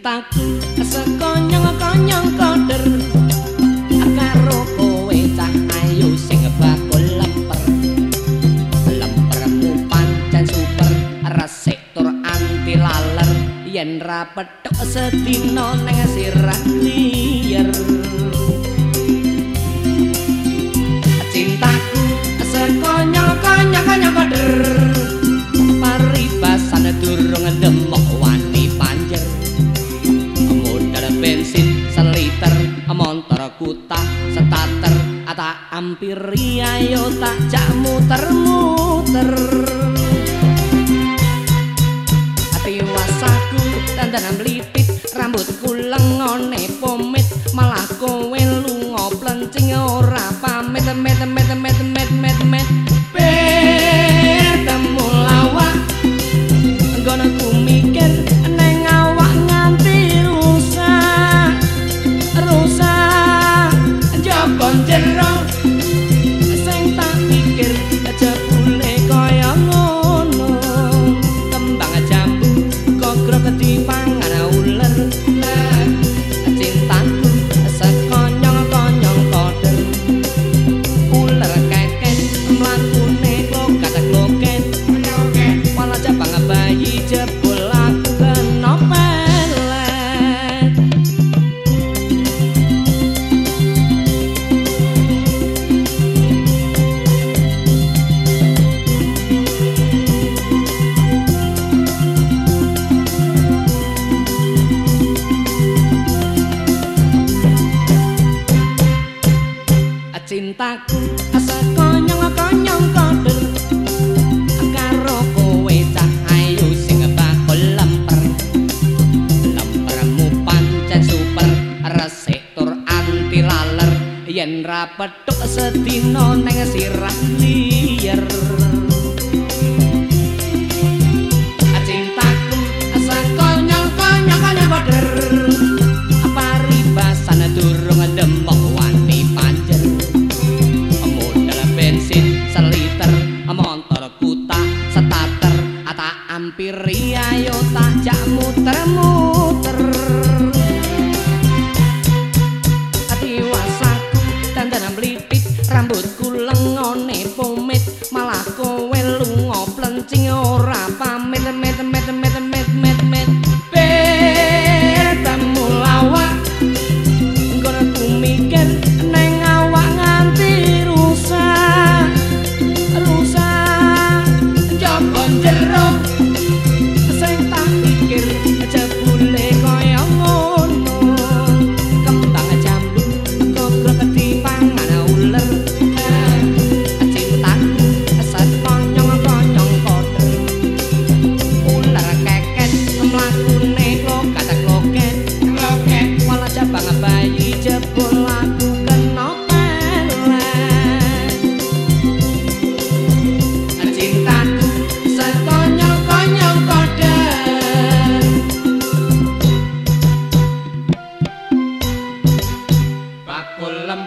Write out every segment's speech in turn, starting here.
cintaku sekonyong-konyong koder. Karo kowe cah ayu sing bakul lemper. Lempermu pancen super. Resik tur anti laler. Yen ra petuk sedina ning sirah bensin seliter montor kuta setater ata ampiri ayo tak jak muter-muter. Ati wasaku dandanan blipit rambutku lengone pomit malah kowe lunga plencing ora pamit met met met cintaku sekonyong-konyong koder karo kowe cah ayu sing bakul lemper. Lempermu pancen super resik tur anti laler. Yen ra petuk sedina ning sirah liyer tak ampiri ayo tak jak muter muter hati dandanan dan lipit rambutku lengone pomit malah kowe lungo plencing ora pamit met met, met.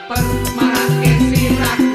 Pemarah kesirah